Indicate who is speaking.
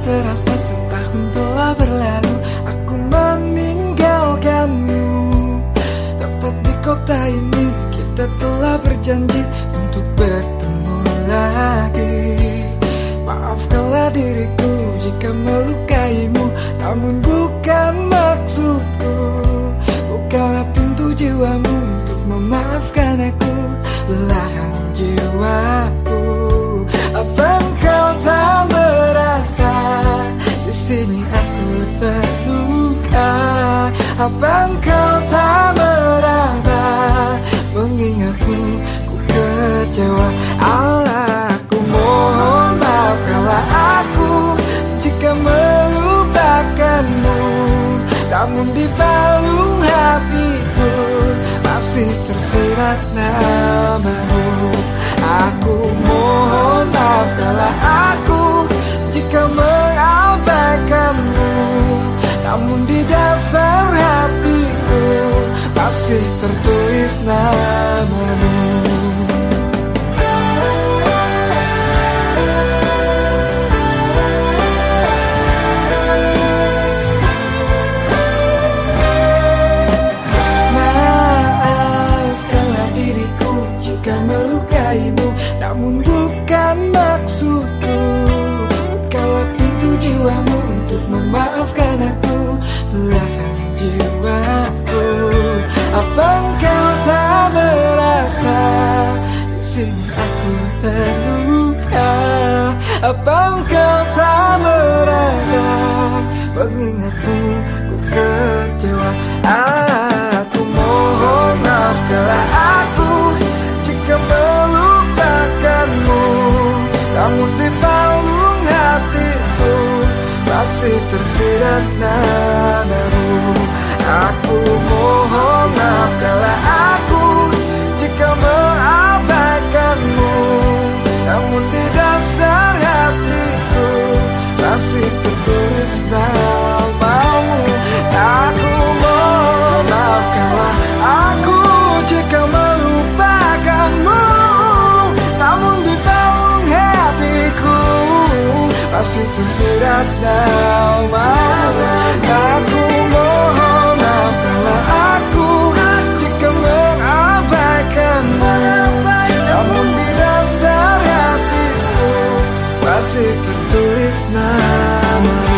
Speaker 1: Terasa setahun telah berlalu. Aku meninggalkanmu. Tepat di kota ini kita telah berjanji Untuk bertemu lagi. Maafkanlah diriku jika melukaimu Namun Apa engkau tak meraba? Mengingatku ku kecewa. Allah aku mohon maafkanlah aku Jika melupakanmu. Namun di palung hatiku Masih tersirat namamu tertulis namamu. Maafkanlah diriku jika melukaimu. Namun bukan terluka. Apa engkau tak merasa? Mengingatku ku kecewa. Aku mohon maafkanlah aku. Jika melupakanmu Namun di palung hatiku Masih tersirat nadamu Aku tersirat now malam Aku mohon maaf aku jika mengabaikanmu Namun di dasar hatiku masih tertulis nama.